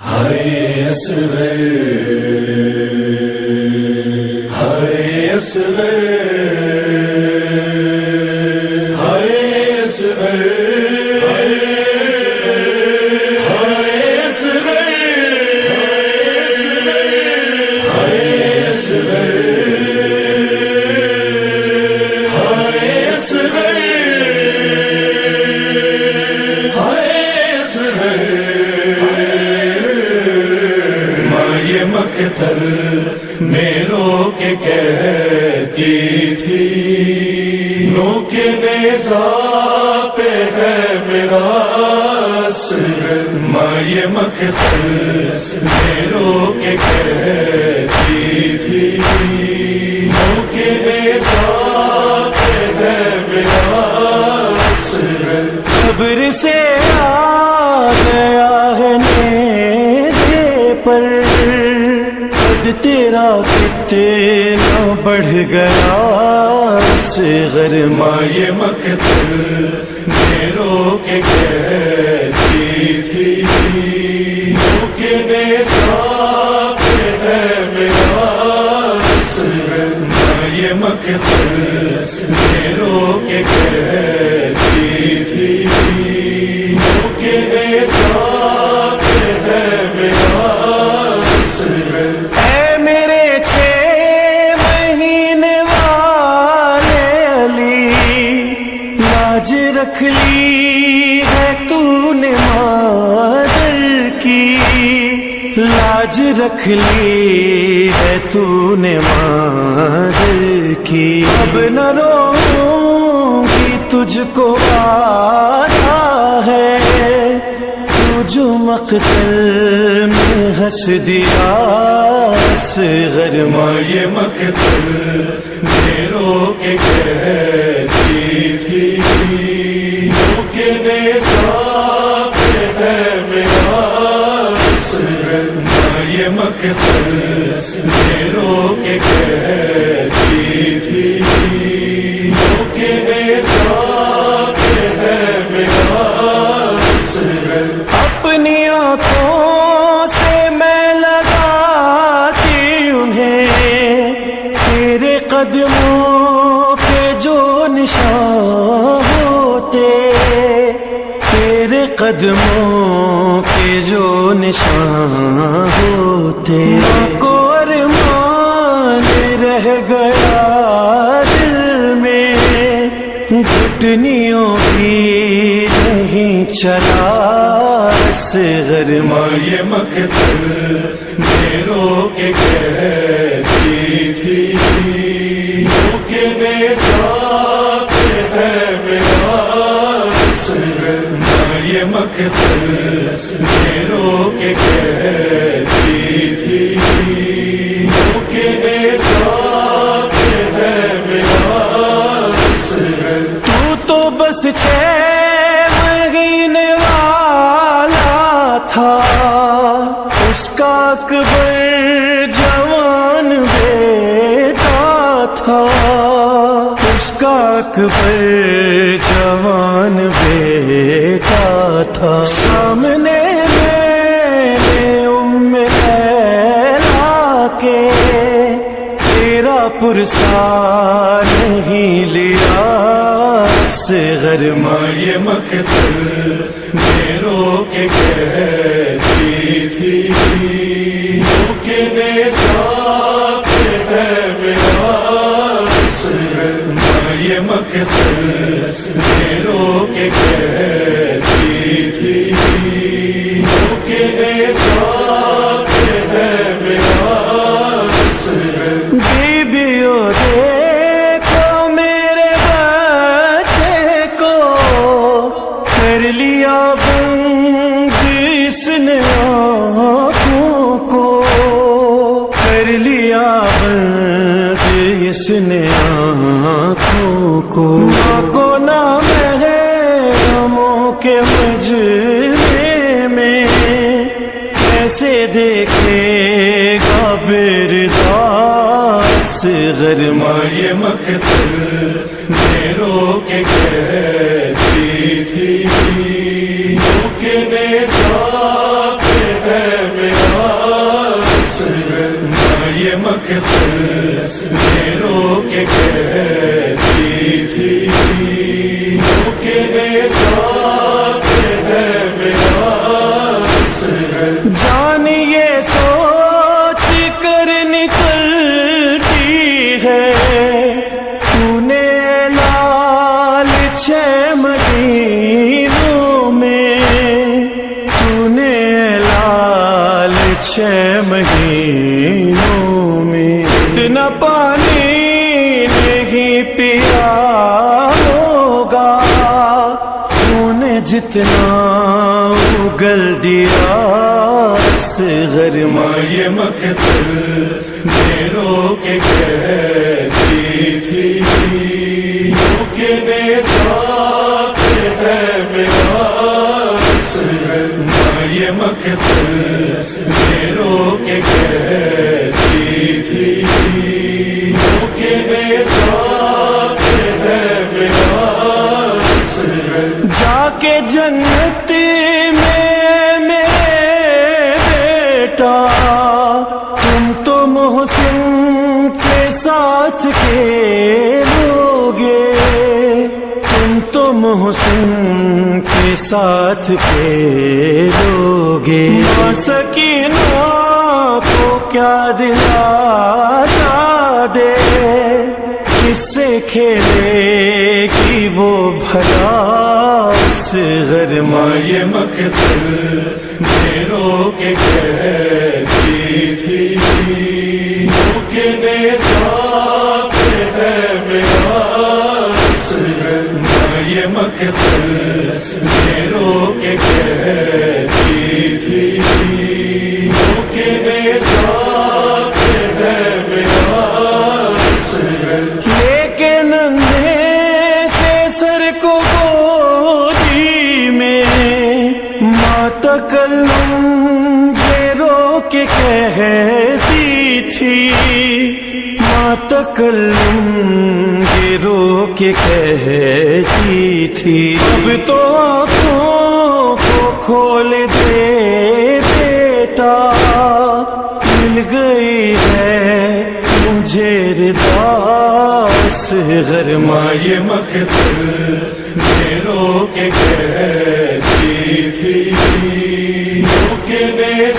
ہر مائے میں رو کے کہتی تھی۔ نو کے نیزا پہ ہے میرا اصغر مائے مقتل میں رو کے کہتی تھی۔ نو کے نیزا پہ ہے میرا قبر سے تیرا کتنا بڑھ گیا سے غرما مائے مقتل میں کے کہتی تھی۔ ہے میرا مقتل رکھ ہے تو نے مادر کی لاج رکھ لی ہے تو نے مادر کی اب نہ رو گی تجھ کو آتا ہے تو جو مقتل میں ہنس دیا سے غرما مائے مقتل میں رو کے کہتی تھی۔ رو کے کہتی تھی کے ہے میرا اپنی آنکھوں قدموں کے جو نشان ہوتے کو ارمان رہ گیا دل میں، گھٹنیوں بھی نہیں چلا۔ سے غرما مائے مقتل میں رو کے کہتی تھی۔ کے نیزا پہ مائے مقتل رو کے کہتی تھی۔ ہے میرا تو تو بس چھ مہینے والا تھا۔ اس کا اکبر اس کا اکبر جوان بیٹا تھا۔ سامنے میں ام لیلا کے تیرا پرسا نہیں لیا۔ سے غرما مائے مقتل میں رو کے کہتی تھی۔ رو کے نیزا مائے میں رو کے کہتی تھی ہے میرا دیکھو میرے بچے کو، کر لیا بند اس نے آنکھوں کو، کر لیا بند اس نے آنکھوں کو کو نام ہے غموں کے مجرے میں کیسے دیکھے گا برداس غرما مائے مقتل میں کے کہتی تھی رو کے یہ مقدس میں رو کے کہتی تھی۔ کہ بے ساتھ ہے۔ اتنا پانی نہیں پیا ہوگا۔ تو نے جتنا اگل دیا سے غرما مائے مقدل میں کے گھر؟ جا کے جنت میں میرے بیٹا، تم تو محسن کے ساتھ کھیلوگے۔ تم تو محسن کے ساتھ کھیلوگے۔ سکینہ کو کیا دلاسا دے؟ کس سے کھیلے گی وہ بھلا اس غرما مائے مقدل میں رو کے کہتی تھی۔ کہ ساتھ ہے میرا سر مائے مقدل میں رو کے کہتی مات کلم رو کے کہتی تھی۔ اب تو آنکھوں کو کھول دے بیٹا، مل گئی ہے مجھے رداس غرما مائے مقدل میں رو کے کہتی تھی۔ کہ بے